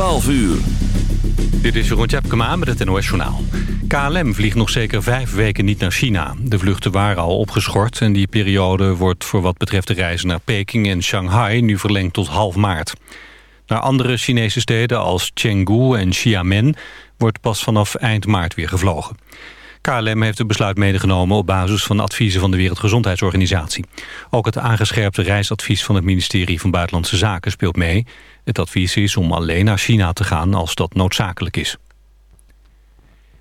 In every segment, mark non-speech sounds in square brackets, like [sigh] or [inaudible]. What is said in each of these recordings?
12 uur. Dit is Jeroen Tjepkema met het NOS Journaal. KLM vliegt nog zeker vijf weken niet naar China. De vluchten waren al opgeschort en die periode wordt voor wat betreft de reizen naar Peking en Shanghai nu verlengd tot half maart. Naar andere Chinese steden als Chengdu en Xiamen wordt pas vanaf eind maart weer gevlogen. KLM heeft het besluit medegenomen op basis van adviezen van de Wereldgezondheidsorganisatie. Ook het aangescherpte reisadvies van het ministerie van Buitenlandse Zaken speelt mee. Het advies is om alleen naar China te gaan als dat noodzakelijk is.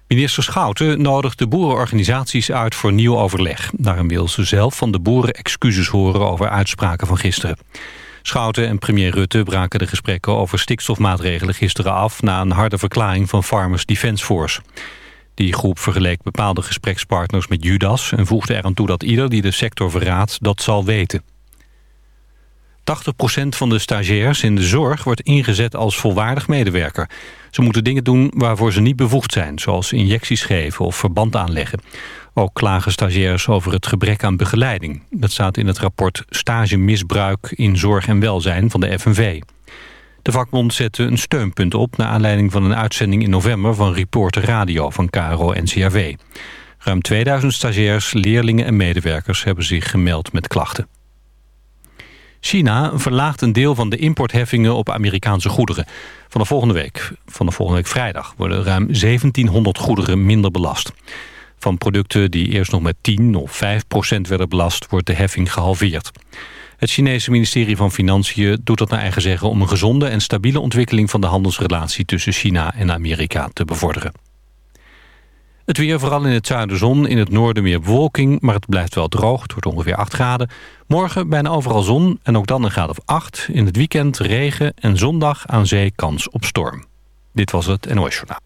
Minister Schouten nodigt de boerenorganisaties uit voor nieuw overleg. Daarom wil ze zelf van de boeren excuses horen over uitspraken van gisteren. Schouten en premier Rutte braken de gesprekken over stikstofmaatregelen gisteren af... na een harde verklaring van Farmers Defence Force. Die groep vergeleek bepaalde gesprekspartners met Judas... en voegde eraan toe dat ieder die de sector verraadt dat zal weten. 80% van de stagiairs in de zorg wordt ingezet als volwaardig medewerker. Ze moeten dingen doen waarvoor ze niet bevoegd zijn... zoals injecties geven of verband aanleggen. Ook klagen stagiairs over het gebrek aan begeleiding. Dat staat in het rapport Stagemisbruik in Zorg en Welzijn van de FNV. De vakbond zette een steunpunt op... naar aanleiding van een uitzending in november van Reporter Radio van KRO-NCRV. Ruim 2000 stagiairs, leerlingen en medewerkers hebben zich gemeld met klachten. China verlaagt een deel van de importheffingen op Amerikaanse goederen. Vanaf volgende week, vanaf volgende week vrijdag worden ruim 1700 goederen minder belast. Van producten die eerst nog met 10 of 5 procent werden belast... wordt de heffing gehalveerd. Het Chinese ministerie van Financiën doet dat naar eigen zeggen... om een gezonde en stabiele ontwikkeling van de handelsrelatie... tussen China en Amerika te bevorderen. Het weer, vooral in het zuiden zon, in het noorden meer bewolking... maar het blijft wel droog, het wordt ongeveer 8 graden. Morgen bijna overal zon en ook dan een graad of 8. In het weekend regen en zondag aan zee kans op storm. Dit was het NOS Journaal.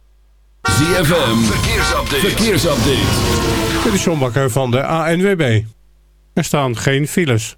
ZFM, verkeersupdate. verkeersupdate. Dit is John Bakker van de ANWB. Er staan geen files.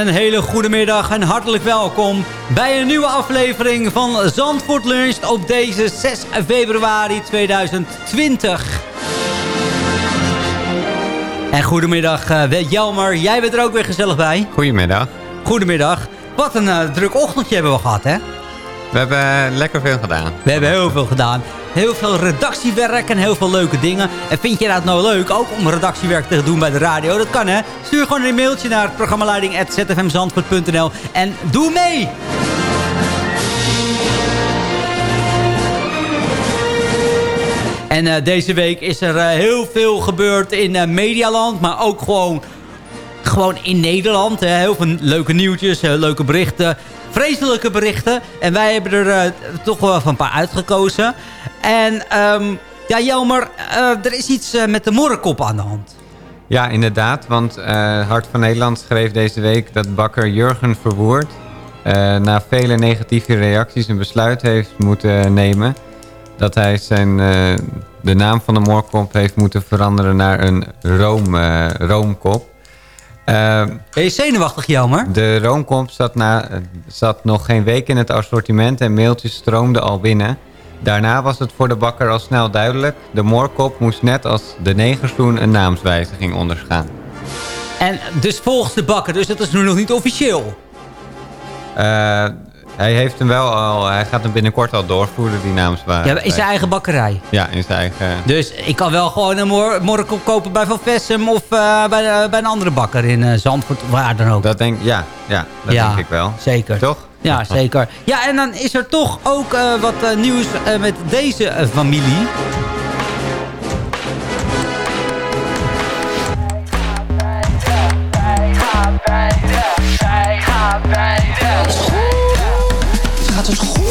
Een hele goede middag en hartelijk welkom bij een nieuwe aflevering van Zandvoort Lunch op deze 6 februari 2020. En goedemiddag uh, Jelmer, jij bent er ook weer gezellig bij. Goedemiddag. Goedemiddag. Wat een uh, druk ochtendje hebben we gehad hè? We hebben lekker veel gedaan. We hebben heel veel gedaan. Heel veel redactiewerk en heel veel leuke dingen. En vind je dat nou leuk, ook om redactiewerk te doen bij de radio? Dat kan hè. Stuur gewoon een mailtje naar programmaleiding.zfmzandvoort.nl en doe mee! En uh, deze week is er uh, heel veel gebeurd in uh, Medialand. Maar ook gewoon, gewoon in Nederland. Hè. Heel veel leuke nieuwtjes, leuke berichten. Vreselijke berichten. En wij hebben er toch wel van een paar uitgekozen. En um, ja, jammer, er is iets met de morrenkop aan de hand. Ja, inderdaad. Want Hart van Nederland schreef deze week dat bakker Jurgen Verwoerd... na vele negatieve reacties een besluit heeft moeten nemen dat hij zijn, de naam van de moorkop heeft moeten veranderen naar een room, roomkop. Uh, ben je zenuwachtig, jammer? De roomkop zat, na, zat nog geen week in het assortiment en mailtjes stroomden al binnen. Daarna was het voor de bakker al snel duidelijk. De moorkop moest net als de negerstoen een naamswijziging ondergaan. En dus volgens de bakker, dus dat is nu nog niet officieel? Uh, hij heeft hem wel al, hij gaat hem binnenkort al doorvoeren, die naamswaarde. Ja, in zijn eigen bakkerij? Ja, in zijn eigen... Dus ik kan wel gewoon een mor morkel kopen bij Van Vessem of uh, bij, uh, bij een andere bakker in Zandvoort, waar dan ook. Dat denk, ja, ja, dat ja, denk ik wel. zeker. Toch? Ja, zeker. Ja, en dan is er toch ook wat nieuws met deze familie.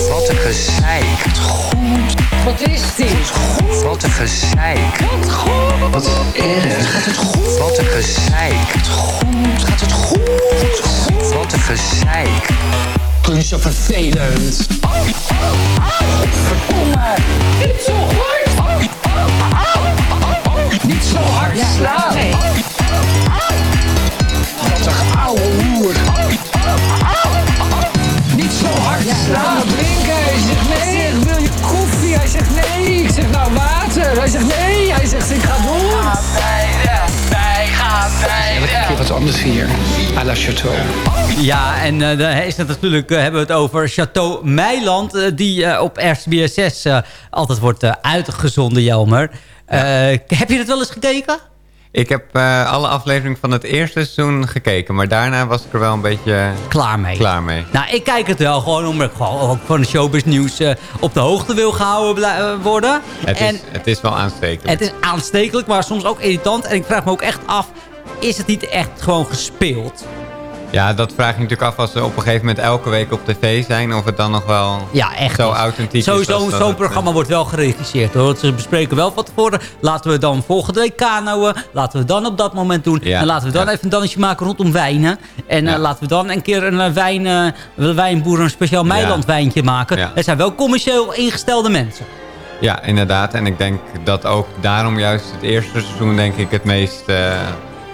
Wat een gezeik. Goed. Wat is dit? Goed. Wat een gezeik. Wat goed. Wat erg. Gaat het goed? Wat een gezeik. Goed. Gaat het goed? goed. Wat een gezeik. Kun je zo vervelend. Verdomme. Niet zo hard. Niet zo hard slaan. Nee. Wat een ouwe hoer. Niet zo hard slaan. Drinken. Hij zegt nee. Zegt wil je koffie? Hij zegt nee. Ik zeg nou water. Hij zegt nee. Hij zegt ik ga door. Wij gaan beide. Wat anders hier. À la Chateau. Ja, en uh, dan is het natuurlijk, uh, hebben we het over Chateau Meiland. Uh, die uh, op SBS 6 altijd wordt uitgezonden, Jelmer. Ja. heb je dat wel eens gekeken? Ik heb uh, alle afleveringen van het eerste seizoen gekeken. Maar daarna was ik er wel een beetje klaar mee. Klaar mee. Nou, ik kijk het wel gewoon omdat ik gewoon ook van de showbiz nieuws uh, op de hoogte wil gehouden uh, worden. Het, en, is, het is wel aanstekelijk. Het is aanstekelijk, maar soms ook irritant. En ik vraag me ook echt af, is het niet echt gewoon gespeeld? Ja, dat vraag je natuurlijk af als ze op een gegeven moment elke week op tv zijn. Of het dan nog wel ja, echt zo authentiek Sowieso, is. Zo'n programma wordt wel geregisseerd. Hoor. Ze bespreken wel van tevoren. Laten we dan volgende week kanoën. Laten we dan op dat moment doen. Ja, en laten we dan ja. even een dansje maken rondom wijnen. En uh, laten we dan een keer een wijn, uh, wijnboer een speciaal Meiland wijntje maken. Het zijn wel commercieel ingestelde mensen. Ja, inderdaad. En ik denk dat ook daarom juist het eerste seizoen denk ik het meest... Uh,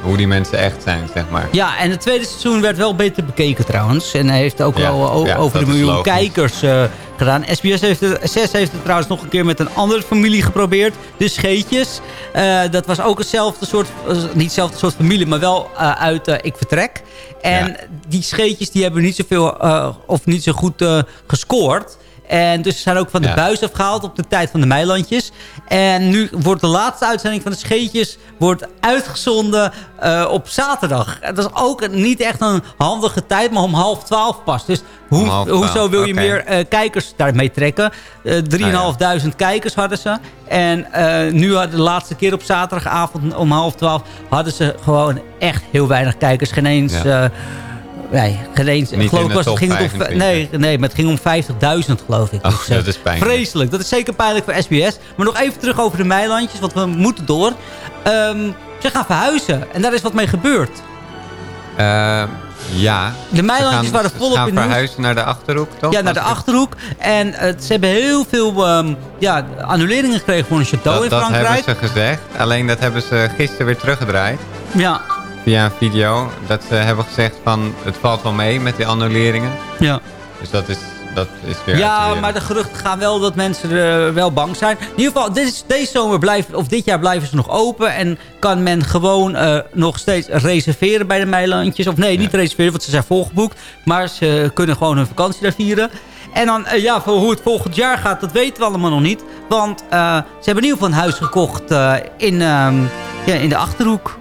hoe die mensen echt zijn, zeg maar. Ja, en het tweede seizoen werd wel beter bekeken trouwens. En hij heeft ook ja, wel ja, over de miljoen kijkers uh, gedaan. SBS heeft het, 6 heeft het trouwens nog een keer met een andere familie geprobeerd. De Scheetjes. Uh, dat was ook hetzelfde soort, uh, niet hetzelfde soort familie, maar wel uit Ik Vertrek. En ja. die Scheetjes die hebben niet zoveel of niet zo goed gescoord. En dus ze zijn ook van de ja. buis afgehaald op de tijd van de Meilandjes. En nu wordt de laatste uitzending van de Scheetjes wordt uitgezonden uh, op zaterdag. Dat is ook niet echt een handige tijd, maar om half twaalf pas. Dus hoe, hoezo wil je okay. meer uh, kijkers daarmee trekken? Uh, 3.500 nou ja. kijkers hadden ze. En nu de laatste keer op zaterdagavond om half twaalf... hadden ze gewoon echt heel weinig kijkers. Geen eens... Ja. Nee, geen geloof de top ging het om, nee, nee, maar het ging om 50.000 geloof ik. Oh, dus, dat is pijnlijk. Vreselijk. Dat is zeker pijnlijk voor SBS. Maar nog even terug over de Meilandjes, want we moeten door. Um, ze gaan verhuizen en daar is wat mee gebeurd. Uh, ja. De Meilandjes waren volop in Ze gaan verhuizen naar de Achterhoek, toch? Ja, naar de Achterhoek. En uh, ze hebben heel veel um, ja, annuleringen gekregen voor een château dat, in Frankrijk. Dat hebben ze gezegd. Alleen dat hebben ze gisteren weer teruggedraaid. Ja. Via een video. Dat ze hebben gezegd van het valt wel mee met die annuleringen. Ja. Dus dat is, dat is weer Ja, maar de geruchten gaan wel dat mensen er wel bang zijn. In ieder geval, dit is, deze zomer blijft, of dit jaar blijven ze nog open. En kan men gewoon uh, nog steeds reserveren bij de Meilandjes. Of nee, niet reserveren, want ze zijn volgeboekt. Maar ze kunnen gewoon hun vakantie daar vieren. En dan, ja, voor hoe het volgend jaar gaat, dat weten we allemaal nog niet. Want ze hebben in ieder geval een huis gekocht in, ehm, ja, in de Achterhoek.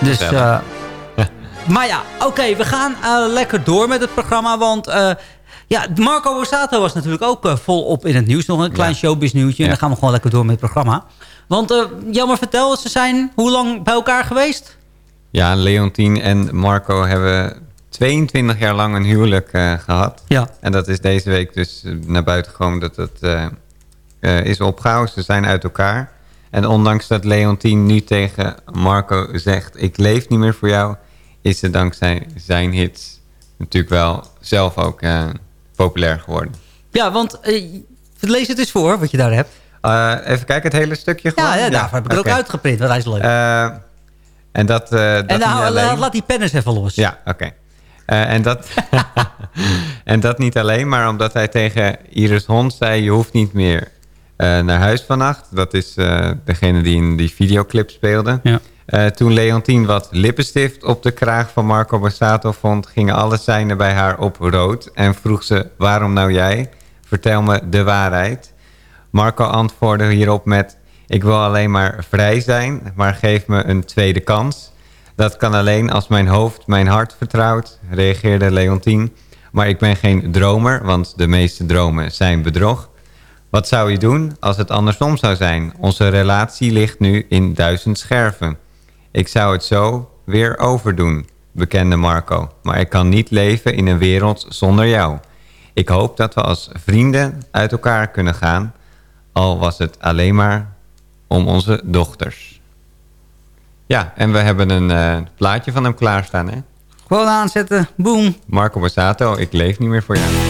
Dus... [laughs] maar ja, oké, we gaan lekker door met het programma. Want ja, Marco Borsato was natuurlijk ook uh, volop in het nieuws. Nog een klein ja. showbiz nieuwtje. En dan gaan we gewoon lekker door met het programma. Want uh, jammer vertel, ze zijn hoe lang bij elkaar geweest? Ja, Leontien en Marco hebben 22 jaar lang een huwelijk uh, gehad. Ja. En dat is deze week dus naar buiten gekomen dat het is opgehouden. Ze zijn uit elkaar. En ondanks dat Leontien nu tegen Marco zegt... ik leef niet meer voor jou... is ze dankzij zijn hits natuurlijk wel zelf ook populair geworden. Ja, want uh, lees het eens voor wat je daar hebt. Uh, even kijken, het hele stukje gewoon. Ja, ja daarvoor heb ik het ook uitgeprint, want hij is leuk. En dat, dat en nou, alleen... laat die pen eens even los. Ja, oké. Okay. en, dat [laughs] [laughs] en dat niet alleen, maar omdat hij tegen Iris Hond zei... je hoeft niet meer naar huis vannacht. Dat is degene die in die videoclip speelde. Ja. Uh, toen Leontien wat lippenstift op de kraag van Marco Borsato vond... gingen alle zijnen bij haar op rood en vroeg ze... waarom nou jij? Vertel me de waarheid. Marco antwoordde hierop met... ik wil alleen maar vrij zijn, maar geef me een tweede kans. Dat kan alleen als mijn hoofd mijn hart vertrouwt, reageerde Leontien. Maar ik ben geen dromer, want de meeste dromen zijn bedrog. Wat zou je doen als het andersom zou zijn? Onze relatie ligt nu in duizend scherven... Ik zou het zo weer overdoen, bekende Marco. Maar ik kan niet leven in een wereld zonder jou. Ik hoop dat we als vrienden uit elkaar kunnen gaan. Al was het alleen maar om onze dochters. Ja, en we hebben een uh, plaatje van hem klaarstaan, hè? Gewoon aanzetten, boom. Marco Borsato, ik leef niet meer voor jou.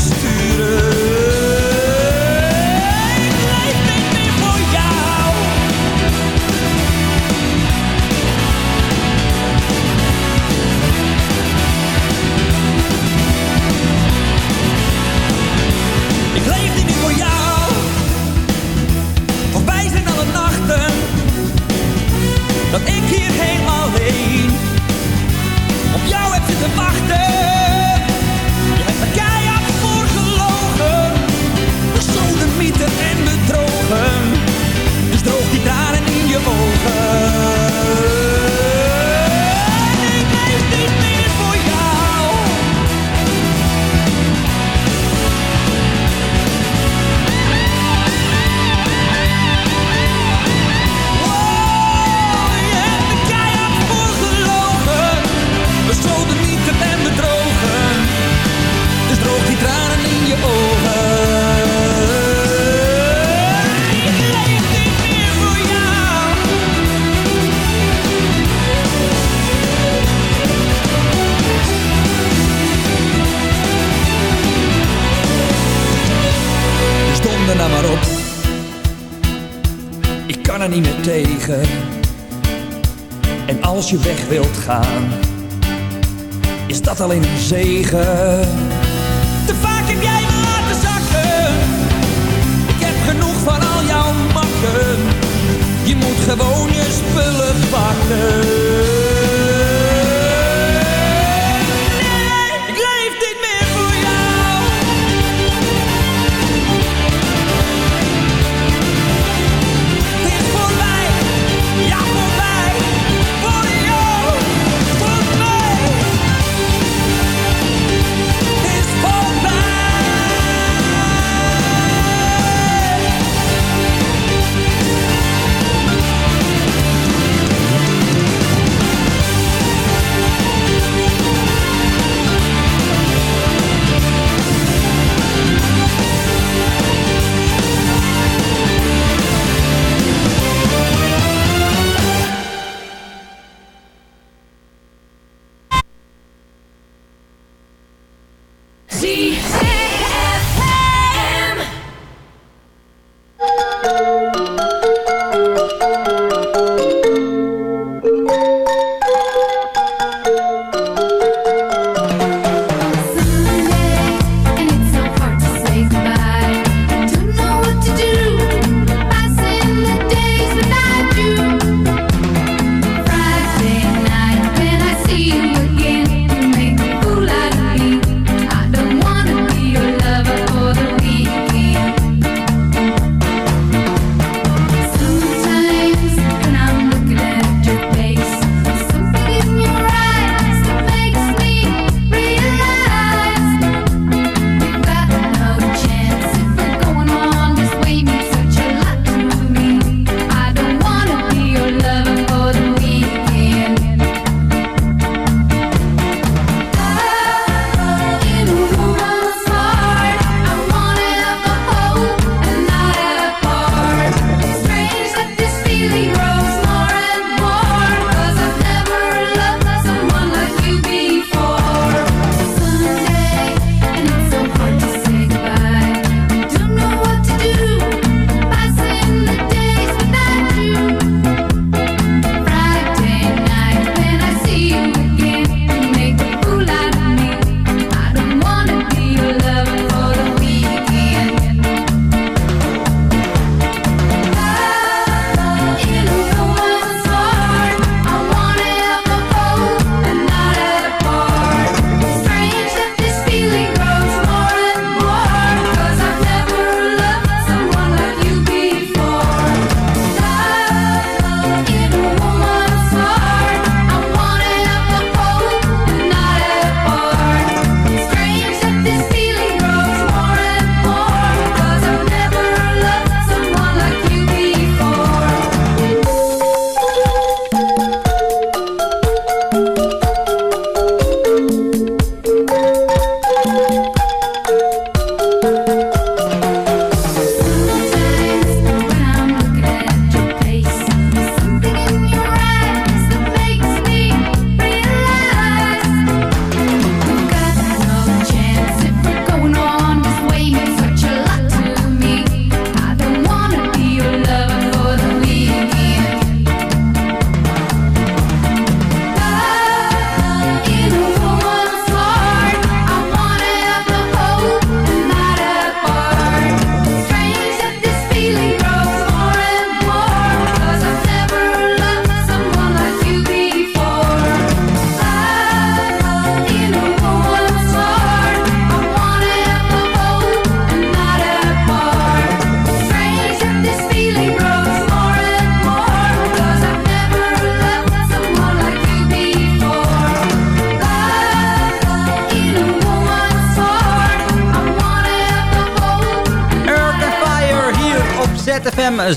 sturen. Zegen.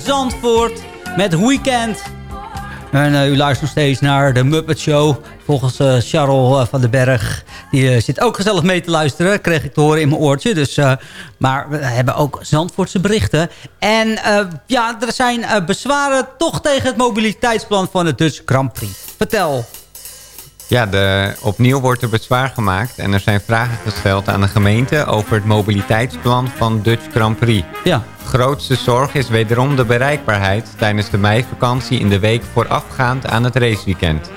Zandvoort met Weekend. En uh, u luistert nog steeds naar de Muppet Show. Volgens uh, Charles uh, van den Berg. Die zit ook gezellig mee te luisteren. Kreeg ik te horen in mijn oortje. Dus, maar we hebben ook Zandvoortse berichten. En ja, er zijn bezwaren toch tegen het mobiliteitsplan van de Dutch Grand Prix. Vertel. Ja, de, opnieuw wordt er bezwaar gemaakt en er zijn vragen gesteld aan de gemeente over het mobiliteitsplan van Dutch Grand Prix. Ja. Grootste zorg is wederom de bereikbaarheid tijdens de meivakantie in de week voorafgaand aan het raceweekend.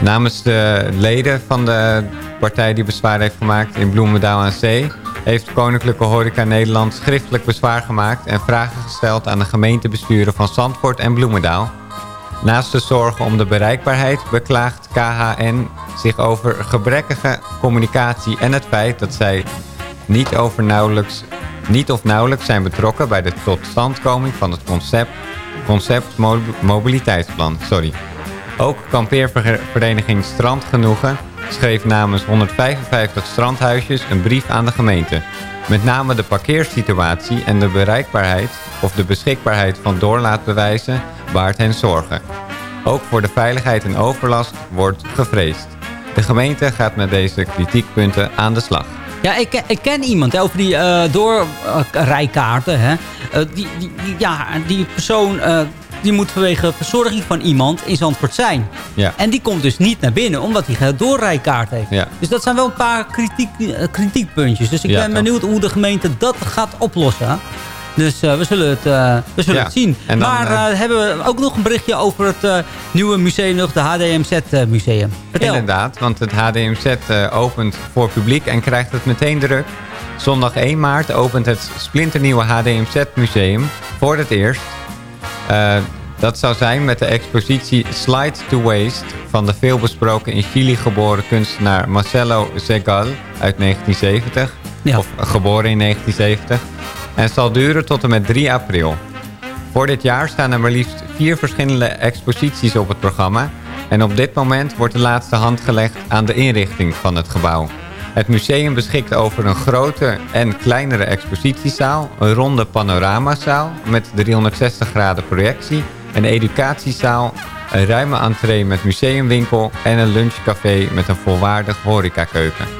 Namens de leden van de partij die bezwaar heeft gemaakt in Bloemendaal aan Zee... heeft Koninklijke Horeca Nederland schriftelijk bezwaar gemaakt... en vragen gesteld aan de gemeentebesturen van Zandvoort en Bloemendaal... Naast de zorgen om de bereikbaarheid beklaagt KHN zich over gebrekkige communicatie en het feit dat zij niet, over nauwelijks, niet of nauwelijks zijn betrokken bij de totstandkoming van het concept, concept mobiliteitsplan. Sorry. Ook kampeervereniging Strandgenoegen schreef namens 155 strandhuisjes een brief aan de gemeente. Met name de parkeersituatie en de bereikbaarheid of de beschikbaarheid van doorlaatbewijzen baart hen zorgen. Ook voor de veiligheid en overlast wordt gevreesd. De gemeente gaat met deze kritiekpunten aan de slag. Ja, ik, ik ken iemand over die uh, doorrijkaarten. Hè. Uh, die, die, ja, die persoon uh, die moet vanwege verzorging van iemand in Zandvoort zijn. Ja. En die komt dus niet naar binnen, omdat hij geen doorrijkaart heeft. Ja. Dus dat zijn wel een paar kritiek, eh, kritiekpuntjes. Dus ik Ja, ben benieuwd hoe de gemeente dat gaat oplossen. Dus eh, we zullen het, eh, we zullen Ja. het zien. Dan, maar eh, hebben we ook nog een berichtje over het nieuwe museum, nog de HDMZ-museum. Inderdaad, want het HDMZ opent voor publiek en krijgt het meteen druk. Zondag 1 maart opent het splinternieuwe HDMZ-museum voor het eerst. Dat zou zijn met de expositie Slide to Waste... van de veelbesproken in Chili geboren kunstenaar Marcelo Segal uit 1970. Of geboren in 1970. En zal duren tot en met 3 april. Voor dit jaar staan er maar liefst vier verschillende exposities op het programma. En op dit moment wordt de laatste hand gelegd aan de inrichting van het gebouw. Het museum beschikt over een grote en kleinere expositiezaal, een ronde panoramazaal met 360 graden projectie, een educatiezaal, een ruime entree met museumwinkel en een lunchcafé met een volwaardig horecakeuken.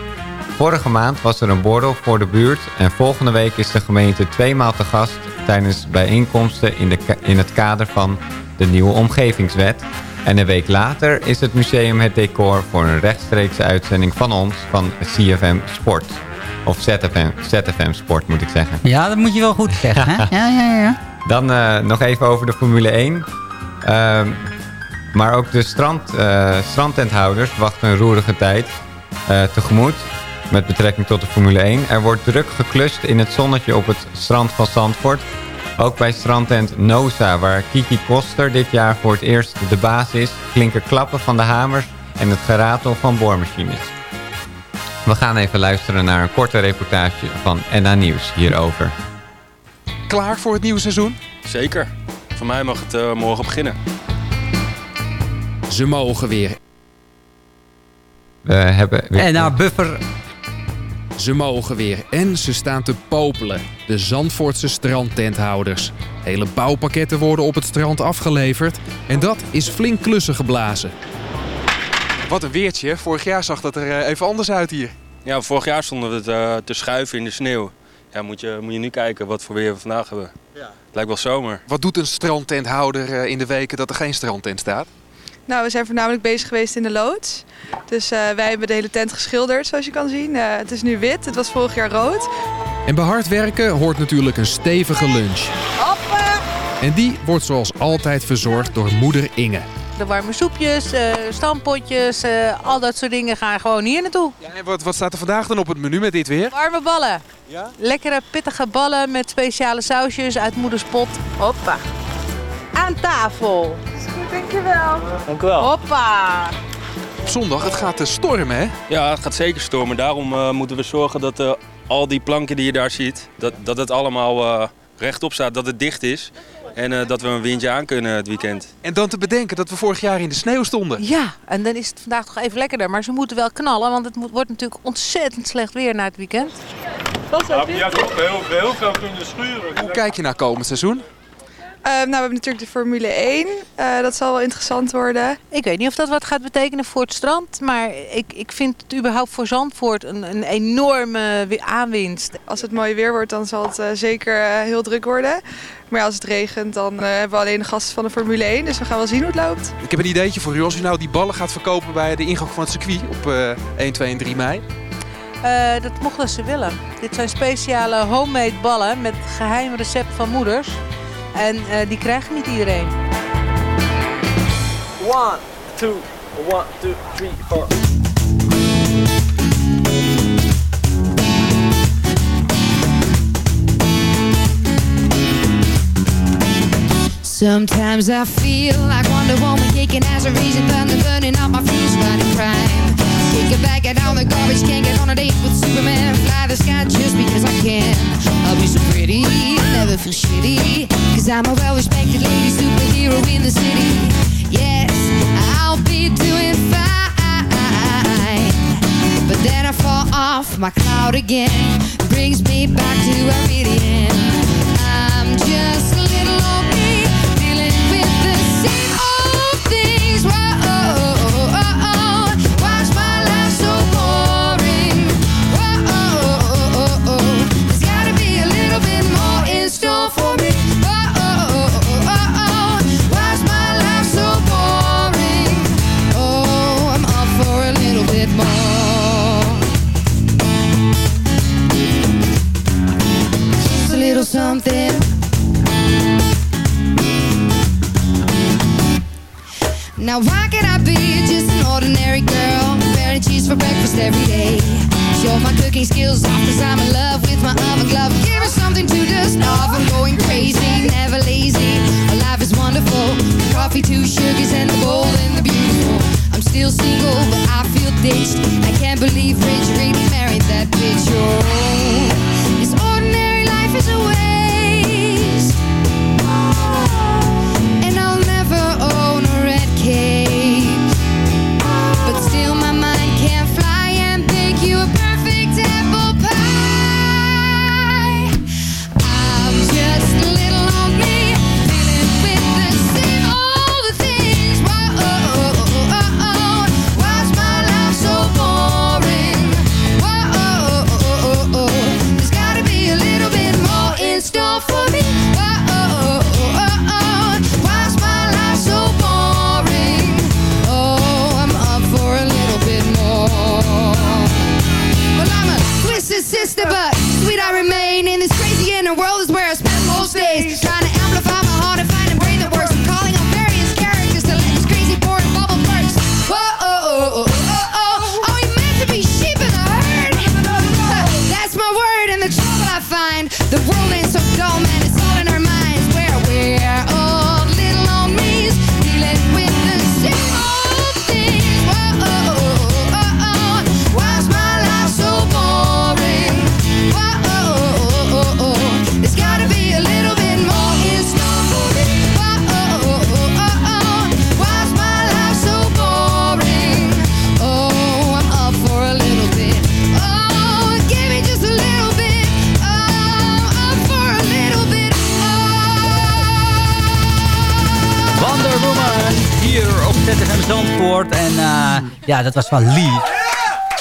Vorige maand was er een borrel voor de buurt en volgende week is de gemeente tweemaal te gast tijdens bijeenkomsten in, de, in het kader van de nieuwe omgevingswet. En een week later is het museum het decor voor een rechtstreekse uitzending van ons van CFM Sport. Of ZFM, ZFM Sport moet ik zeggen. Ja, dat moet je wel goed zeggen. Hè? [laughs] Ja, ja, ja. Dan eh, nog even over de Formule 1. Ehm, maar ook de strand, strandtenthouders wachten een roerige tijd eh, tegemoet met betrekking tot de Formule 1. Er wordt druk geklust in het zonnetje op het strand van Zandvoort. Ook bij strandtent Nosa, waar Kiki Koster dit jaar voor het eerst de baas is, klinken klappen van de hamers en het geratel van boormachines. We gaan even luisteren naar een korte reportage van NA Nieuws hierover. Klaar voor het nieuwe seizoen? Zeker. Voor mij mag het eh, morgen beginnen. Ze mogen weer. We hebben weer... En naar buffer. Ze mogen weer en ze staan te popelen. De Zandvoortse strandtenthouders. Hele bouwpakketten worden op het strand afgeleverd. En dat is flink klussen geblazen. Wat een weertje. Vorig jaar zag dat er eh, even anders uit hier. Ja, vorig jaar stonden we het, eh, te schuiven in de sneeuw. Ja, moet je, moet je nu kijken wat voor weer we vandaag hebben. Het lijkt wel zomer. Wat doet een strandtenthouder eh, in de weken dat er geen strandtent staat? Nou, we zijn voornamelijk bezig geweest in de loods. Dus eh, wij hebben de hele tent geschilderd, zoals je kan zien. Eh, het is nu wit, het was vorig jaar rood. En bij hard werken hoort natuurlijk een stevige lunch. En die wordt zoals altijd verzorgd door moeder Inge. De warme soepjes, eh stampotjes, eh, al dat soort dingen gaan gewoon hier naartoe. Ja, en wat, wat staat er vandaag dan op het menu met dit weer? Warme ballen. Ja? Lekkere pittige ballen met speciale sausjes uit moeders pot. Hoppa. Aan tafel. Dankjewel. Dank u wel. Hoppa. Op zondag, het gaat eh, stormen hè? Ja, het gaat zeker stormen. Daarom eh, moeten we zorgen dat eh, al die planken die je daar ziet, dat, dat het allemaal eh, rechtop staat, dat het dicht is. En eh, dat we een windje aan kunnen het weekend. En dan te bedenken dat we vorig jaar in de sneeuw stonden. Ja, en dan is het vandaag toch even lekkerder. Maar ze moeten wel knallen, want het moet, wordt natuurlijk ontzettend slecht weer na het weekend. Ja, je hebt ook heel, heel veel kunnen schuren. Hoe kijk je naar komend seizoen? Eh, nou, we hebben natuurlijk de Formule 1. Eh, dat zal wel interessant worden. Ik weet niet of dat wat gaat betekenen voor het strand. Maar ik, ik vind het überhaupt voor Zandvoort een, een enorme wi- aanwinst. Als het mooi weer wordt, dan zal het eh, zeker eh, heel druk worden. Maar ja, als het regent, dan hebben we alleen de gasten van de Formule 1. Dus we gaan wel zien hoe het loopt. Ik heb een ideetje voor u. Als u nou die ballen gaat verkopen bij de ingang van het circuit op eh 1, 2 en 3 mei. Eh, dat mochten ze willen. Dit zijn speciale homemade ballen met geheim recept van moeders. En eh, die krijgt niet iedereen. One, two, one, two, three, four. Sometimes I feel like Wonder Woman kicking as a reason thunder burning up my fuse running crime. It back down the garbage, can't get on a date with Superman. Fly the sky just because I can. I'll be so pretty, never feel shitty. Cause I'm a well respected lady superhero in the city. Yes, I'll be doing fine. But then I fall off my cloud again. Brings me back to where it began. I'm Now why can't I be just an ordinary girl? Mac cheese for breakfast every day. Show my cooking skills off cause I'm in love with my oven glove. Give me something to dust off. I'm going crazy, never lazy. My life is wonderful. Coffee, two sugars and the bowl and the beautiful. I'm still single but I feel ditched. I can't believe Rich really married that bitch. Oh. Dat was van Lee.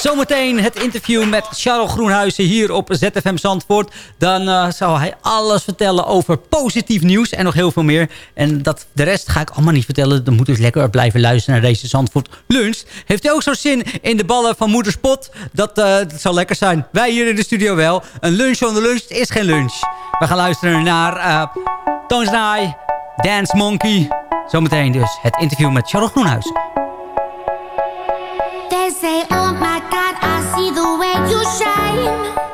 Zometeen het interview met Charles Groenhuizen hier op ZFM Zandvoort. Dan eh, zal hij alles vertellen over positief nieuws en nog heel veel meer. En dat, de rest ga ik allemaal niet vertellen. Dan moet dus lekker blijven luisteren naar deze Zandvoort lunch. Heeft u ook zo zin in de ballen van moederspot? Dat, eh, dat zal lekker zijn. Wij hier in de studio wel. Een lunch zonder lunch is geen lunch. We gaan luisteren naar uh, Dance Monkey. Zometeen dus het interview met Charles Groenhuizen. say, oh my God, I see the way you shine.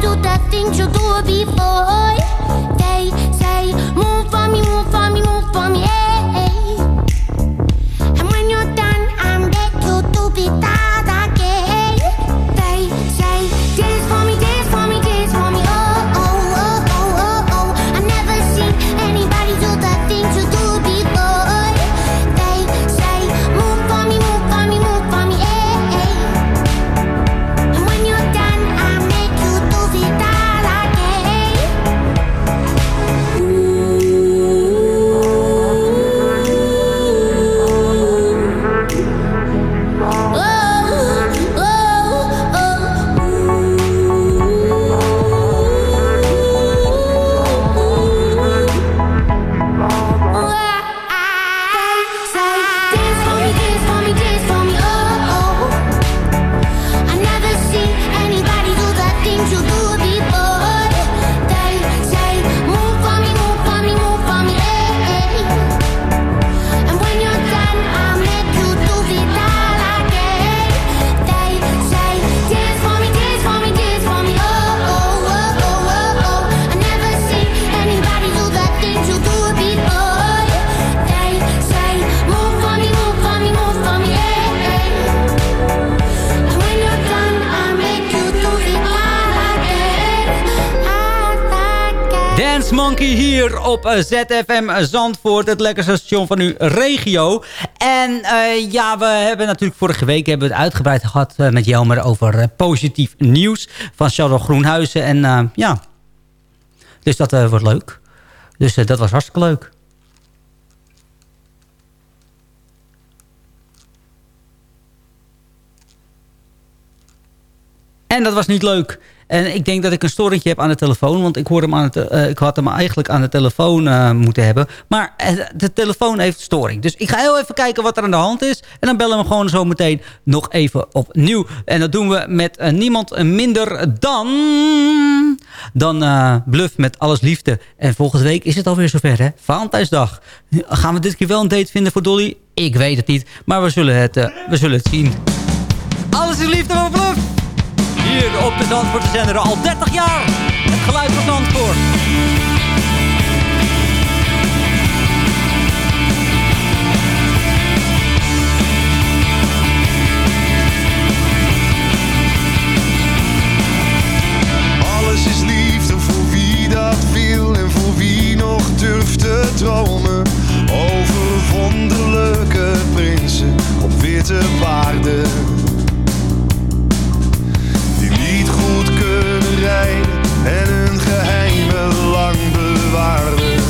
do the things you do before. Monkey hier op eh, ZFM Zandvoort, het lekkerste station van uw regio. En uh, ja, we hebben natuurlijk vorige week hebben het uitgebreid gehad uh, met Jelmer over positief nieuws van Charles Groenhuizen. En ja, dus dat wordt leuk. Dus dat was hartstikke leuk. En dat was niet leuk. En ik denk dat ik een storentje heb aan de telefoon. Want ik, hem aan het, uh, ik had hem eigenlijk aan de telefoon uh, moeten hebben. Maar uh, de telefoon heeft storing. Dus ik ga heel even kijken wat er aan de hand is. En dan bellen we gewoon zo meteen nog even opnieuw. En dat doen we met niemand minder dan... Dan Bluff met Alles Liefde. En volgende week is het alweer zover, hè? Valentijnsdag. Gaan we dit keer wel een date vinden voor Dolly? Ik weet het niet. Maar we zullen het, we zullen het zien. Alles is liefde van Bluff! Hier op de Zandvoortse zender al 30 jaar. Het geluid van Zandvoort. Alles is liefde voor wie dat wil en voor wie nog durft te dromen. Over wonderlijke prinsen op witte paarden. En hun geheimen lang bewaren.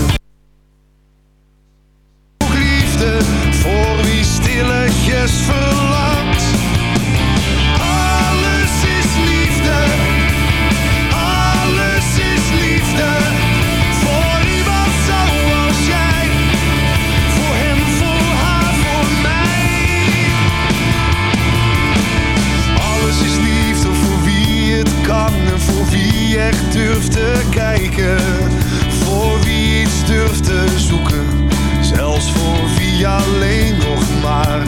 Liefde voor wie stilletjes verlangt. Echt durft te kijken. Voor wie iets durft te zoeken, zelfs voor wie alleen nog maar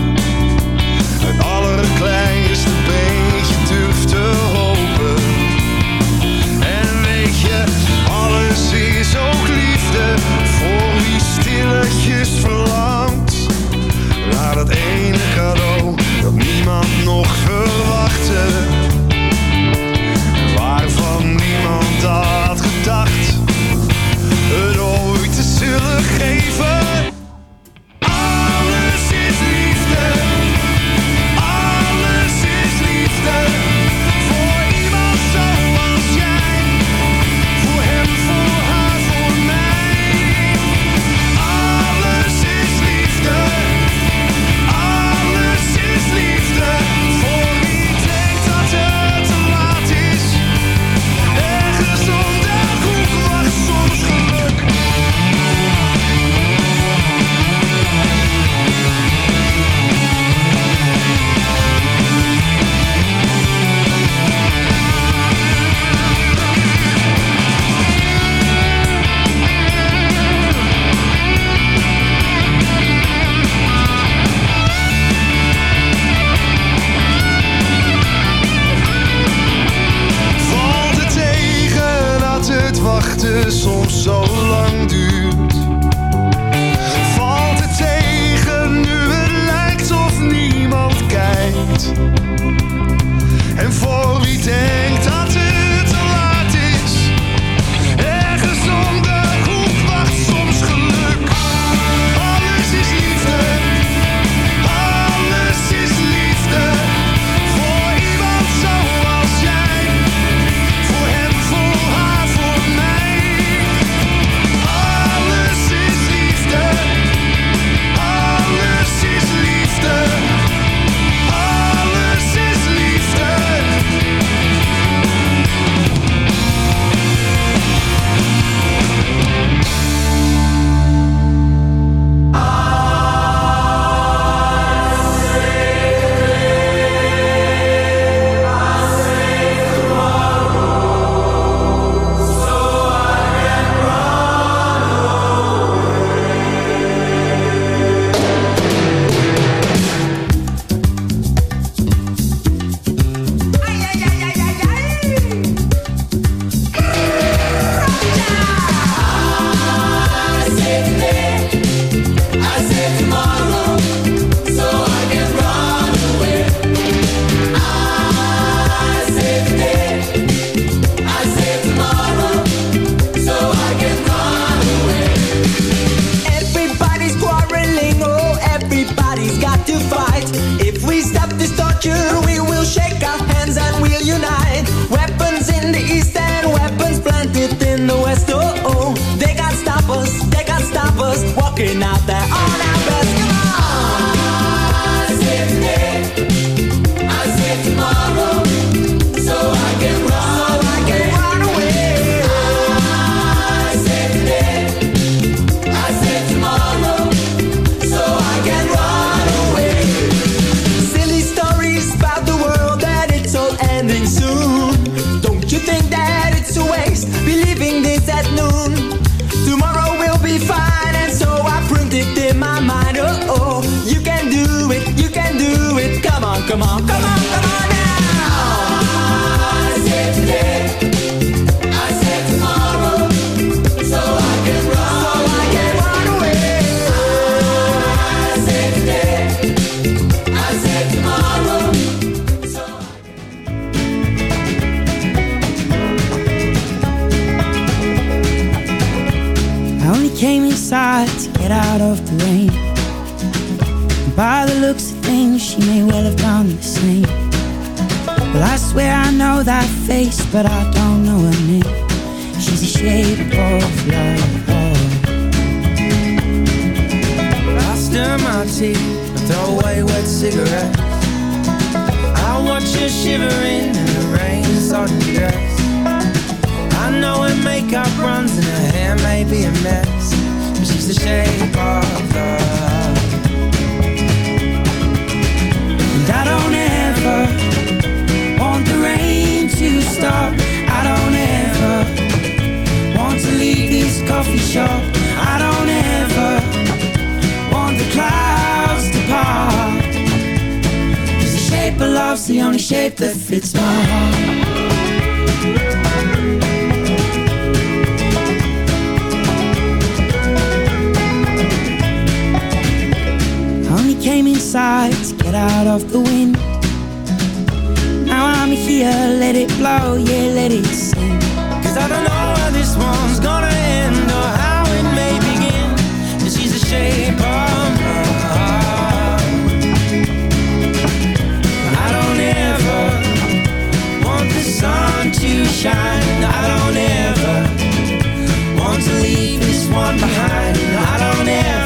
face, but I don't know her name. She's a shape of love. I stir my tea and throw away wet cigarettes. I watch her shivering in the rain, sodden dress. I know her makeup runs and her hair may be a mess, but she's the shape of love. And I don't ever to stop. I don't ever want to leave this coffee shop. I don't ever want the clouds to part. Cause the shape of love's the only shape that fits my heart. Only came inside to get out of the wind. Now let it blow, yeah, let it sing. Cause I don't know how this one's gonna end or how it may begin. But she's the shape of my heart. I don't ever want the sun to shine. I don't ever want to leave this one behind. I don't ever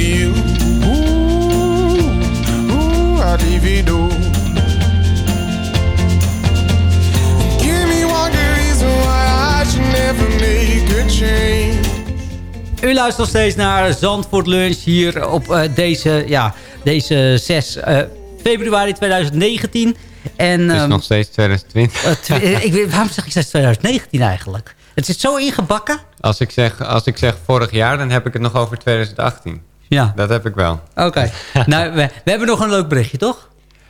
you, ooh, I'd divido. Oh, you, ooh. Give me one good reason why I should never make a change. U luistert nog steeds naar Zandvoort Lunch hier op eh, deze, ja, deze 6 eh, februari 2019. En, Het is ehm, nog steeds 2020. eh, tw- eh, [laughs] ik, weet- waarom zeg ik steeds 2019 eigenlijk? Het zit zo ingebakken. Als ik, zeg, als ik zeg vorig jaar, dan heb ik het nog over 2018. Ja. Dat heb ik wel. Oké. [laughs] nou, we, we hebben nog een leuk berichtje, toch?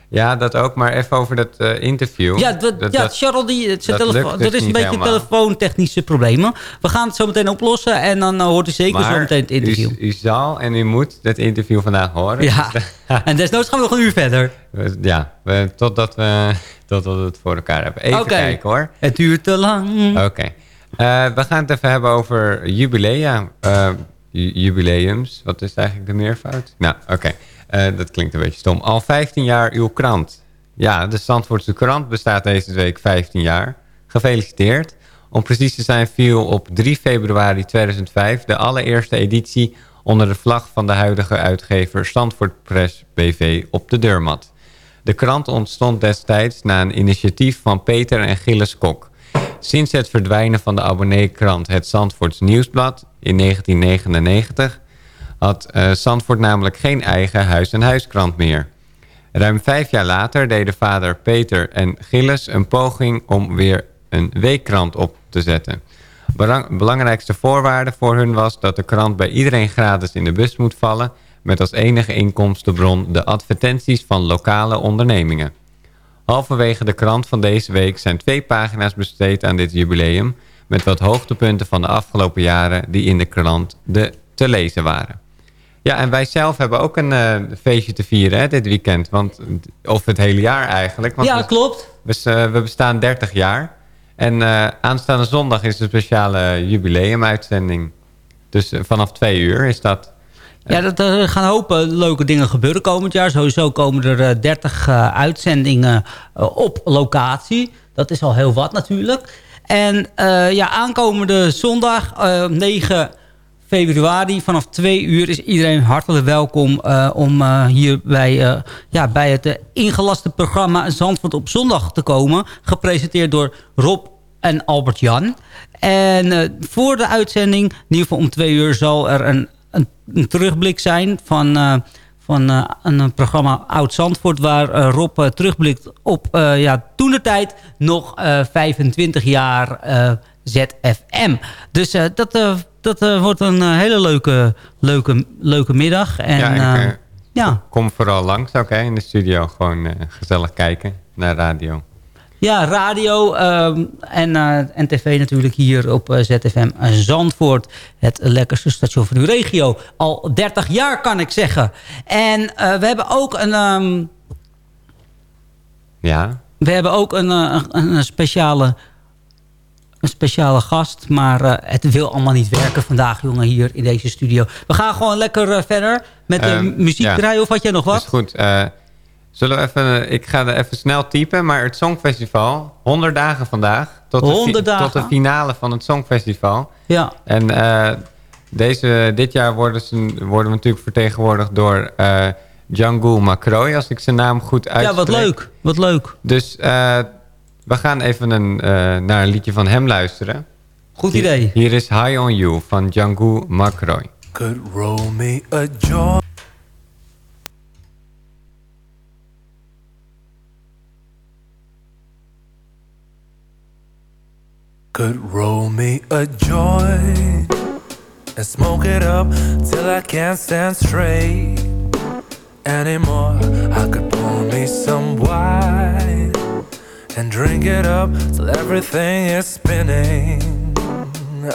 Ja, dat ook. Maar even over dat eh, interview. Ja, dat, Dat- ja dat- Charles, die, het zijn dat telefoon, lukt dus er is een beetje helemaal. telefoontechnische problemen. We gaan het zo meteen oplossen en dan eh, hoort u zeker zo Maar meteen het interview. U, u zal en u moet het interview vandaag horen. Ja, [laughs] en desnoods gaan we nog een uur verder. Ja, we, totdat, we, [laughs] totdat we het voor elkaar hebben. Even kijken hoor. Het duurt te lang. Oké. Eh, we gaan het even hebben over jubilea. eh, ju- jubileums. Wat is eigenlijk de meervoud? Nou, oké. Eh, dat klinkt een beetje stom. Al 15 jaar uw krant. Ja, de Zandvoortse krant bestaat deze week 15 jaar. Gefeliciteerd. Om precies te zijn viel op 3 februari 2005 de allereerste editie onder de vlag van de huidige uitgever Zandvoort Press BV op de deurmat. De krant ontstond destijds na een initiatief van Peter en Gilles Kok. Sinds het verdwijnen van de abonneekrant Het Zandvoorts Nieuwsblad in 1999 had eh, Zandvoort namelijk geen eigen huis-en-huiskrant meer. Ruim vijf jaar later deden vader Peter en Gilles een poging om weer een weekkrant op te zetten. Belang- belangrijkste voorwaarde voor hun was dat de krant bij iedereen gratis in de bus moet vallen... met als enige inkomstenbron de advertenties van lokale ondernemingen. Halverwege de krant van deze week zijn twee pagina's besteed aan dit jubileum... met wat hoogtepunten van de afgelopen jaren die in de krant de, te lezen waren. Ja, en wij zelf hebben ook een eh, feestje te vieren hè, dit weekend. Want, of het hele jaar eigenlijk. Want Ja, we, klopt. We, eh, we bestaan 30 jaar. En eh, aanstaande zondag is een speciale jubileumuitzending. Dus vanaf twee uur is dat. Ja, dat, er gaan hoop eh, leuke dingen gebeuren komend jaar. Sowieso komen er eh, 30 eh, uitzendingen eh, op locatie. Dat is al heel wat natuurlijk. En eh, ja, aankomende zondag, eh, 9 februari, vanaf 2 uur... is iedereen hartelijk welkom eh, om eh, hier bij, eh, ja, bij het eh, ingelaste programma Zandvoort op zondag te komen. Gepresenteerd door Rob en Albert Jan. En eh, voor de uitzending, in ieder geval om twee uur, zal er een, een, een terugblik zijn van, eh, van eh, een, een programma Oud Zandvoort... waar eh, Rob eh, terugblikt op eh ja, toen de tijd nog eh 25 jaar eh, ZFM. Dus eh, dat, eh, dat eh, wordt een eh, hele leuke, leuke, leuke middag. En, ja, ja, ik, eh, ja. Kom vooral langs ook hè, in de studio. Gewoon eh, gezellig kijken naar radio. Ja, radio ehm, en, eh, en tv natuurlijk hier op eh, ZFM Zandvoort. Het lekkerste station van uw regio. Al 30 jaar kan ik zeggen. En eh, we hebben ook een... ehm, Ja, we hebben ook een, een, speciale een speciale gast. Maar uh, het wil allemaal niet werken vandaag, jongen, hier in deze studio. We gaan gewoon lekker uh, verder met de Ehm, muziek ja. draaien. Of had jij nog wat? Is goed. Eh, zullen we even, ik ga er even snel typen, maar het Songfestival, 100 dagen vandaag. Tot de, fi- 100 dagen? Tot de finale van het Songfestival. Ja. En eh, deze, dit jaar worden, ze, worden we natuurlijk vertegenwoordigd door eh Django Macroy, als ik zijn naam goed Ja, uitspreek. wat leuk. Wat leuk. Dus eh, we gaan even een, eh, naar een liedje van hem luisteren. Goed Hier- idee. Hier is High On You van Django Macroy. Could roll me a joint. Could roll me a joint and smoke it up till I can't stand straight anymore. I could pour me some wine and drink it up till everything is spinning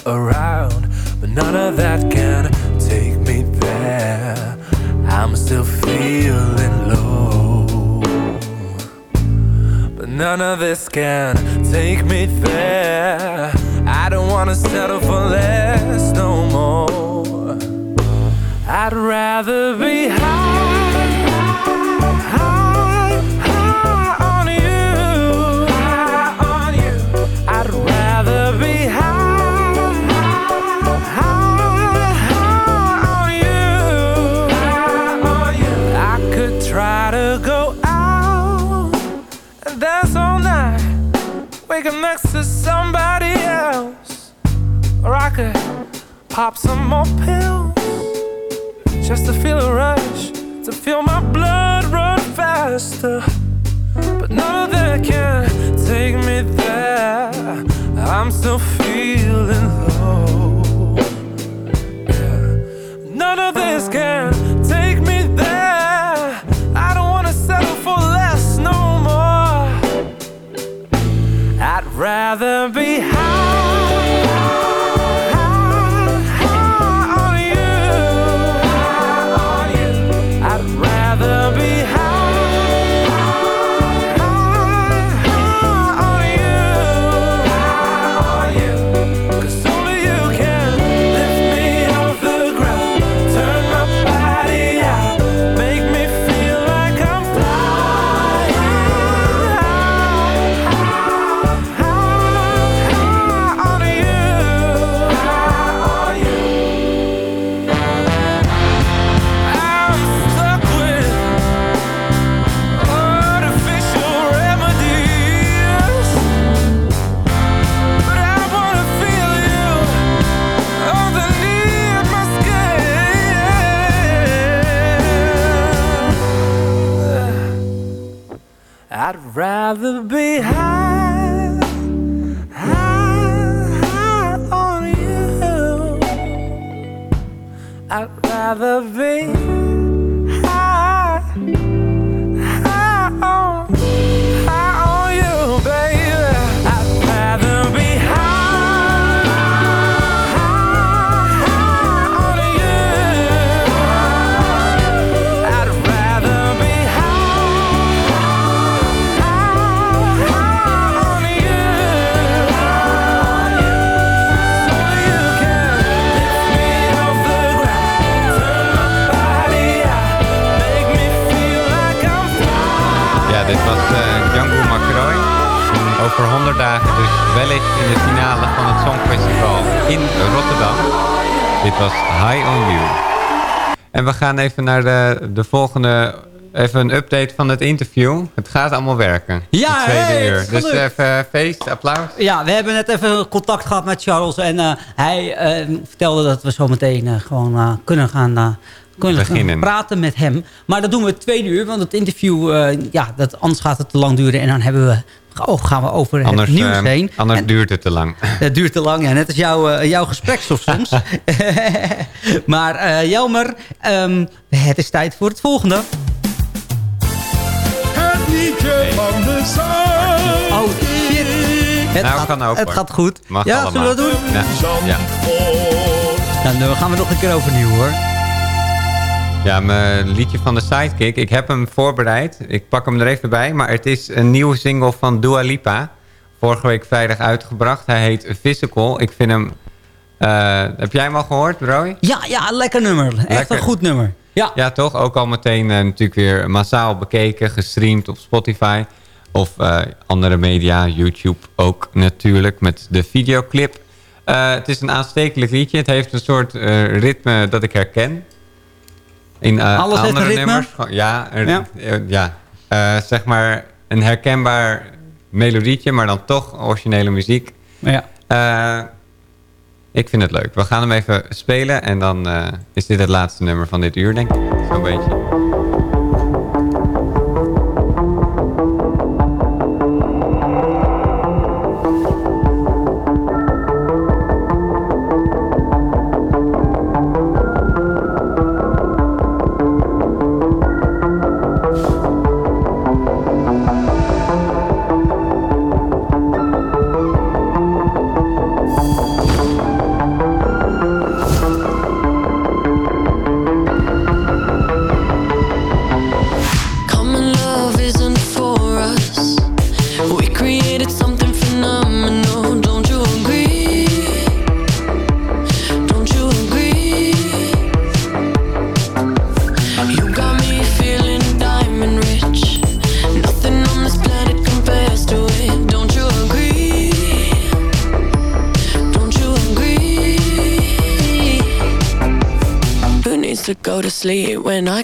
around. But none of that can take me there. I'm still feeling low. None of this can take me there. I don't wanna settle for less no more. I'd rather be high, more pills just to feel a rush, to feel my blood run faster. But none of that can take me there. I'm still feeling low. Yeah. None of this can take me there. I don't wanna settle for less no more. I'd rather be rather be wellicht in de finale van het Songfestival in Rotterdam. Dit was High On You. En we gaan even naar de, de volgende... Even een update van het interview. Het gaat allemaal werken. Ja, Het tweede hey, uur. Dus even feest, applaus. Ja, we hebben net even contact gehad met Charles. En eh, hij eh, vertelde dat we zo meteen eh, gewoon kunnen gaan... kunnen Beginnen. praten met hem. Maar dat doen we het tweede uur. Want het interview, ja, dat, anders gaat het te lang duren. En dan hebben we, oh, gaan we over Anders, het nieuws eh, heen. anders En- duurt het te lang. [laughs] Het duurt te lang, ja. Net als jouw, eh, jouw gesprekstof soms. [laughs] maar eh Jelmer, ehm, het is tijd voor het volgende. Het liedje van de zon. Oh, shit. Het, Nou, gaat, kan ook, het hoor. gaat goed. Mag ja, allemaal. zullen we dat doen? Ja. ja. Nou, dan gaan we nog een keer overnieuw, hoor. Ja, mijn liedje van de Sidekick. Ik heb hem voorbereid. Ik pak hem er even bij. Maar het is een nieuwe single van Dua Lipa. vorige week vrijdag uitgebracht. Hij heet Physical. Ik vind hem... eh, heb jij hem al gehoord, Roy? Ja, ja, lekker nummer. Echt Lekker. een goed nummer. Ja. Ja, toch? Ook al meteen eh, natuurlijk weer massaal bekeken, gestreamd op Spotify. Of eh, andere media, YouTube ook natuurlijk, met de videoclip. Het is een aanstekelijk liedje. Het heeft een soort ritme dat ik herken. In eh, Alles andere ritme? nummers. Gewoon- Ja, er- Ja. eh, ja. Eh, zeg maar een herkenbaar melodietje, maar dan toch originele muziek. Ja. Ik vind het leuk. We gaan hem even spelen en dan is dit het laatste nummer van dit uur, denk ik. Zo'n beetje.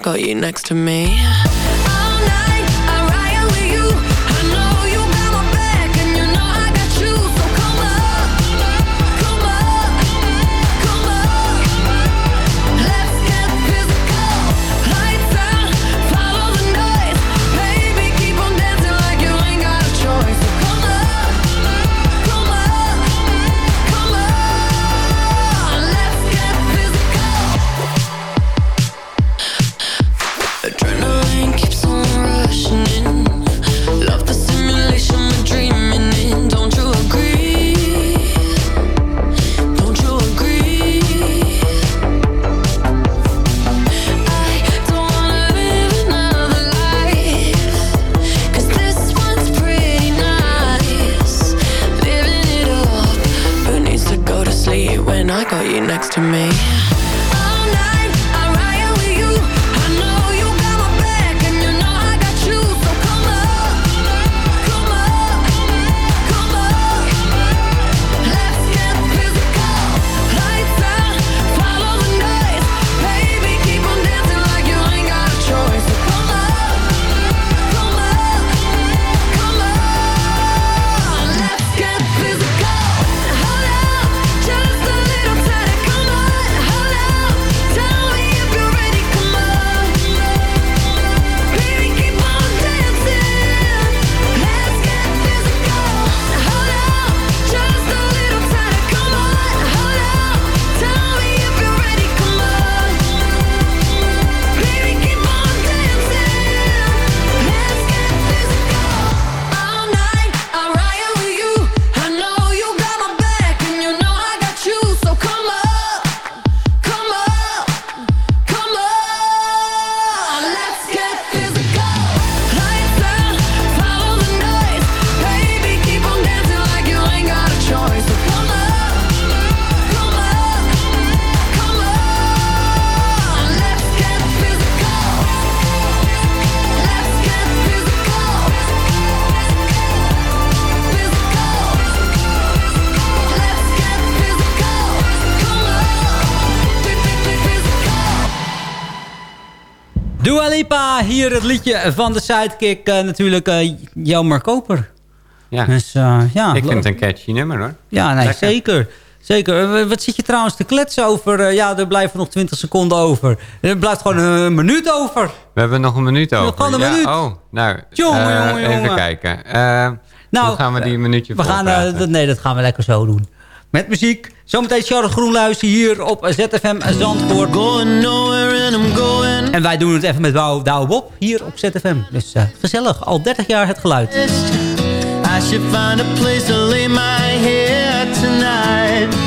Got you next to me? Lipa, hier het liedje van de sidekick. eh, natuurlijk uh, Jelmer Koper. Ja. Dus, eh, ja. Ik vind het een catchy nummer hoor. Ja, nee, Lekker. zeker. Zeker. Eh, Wat zit je trouwens te kletsen over? eh, ja, er blijven nog 20 seconden over. Er blijft gewoon een minuut over. We hebben nog een minuut over. Gewoon een ja, minuut. Oh, nou, Jongen, eh, jongen, even jongen. kijken. Eh, hoe gaan we die minuutje We gaan, eh, nee, dat gaan we lekker zo doen. Met muziek. Zometeen Charles Groenluis hier op ZFM Zandvoort. En wij doen het even met Douwe Douwe Bob hier op ZFM. Dus eh, gezellig. Al 30 jaar het geluid. I should find a place to lay my head tonight.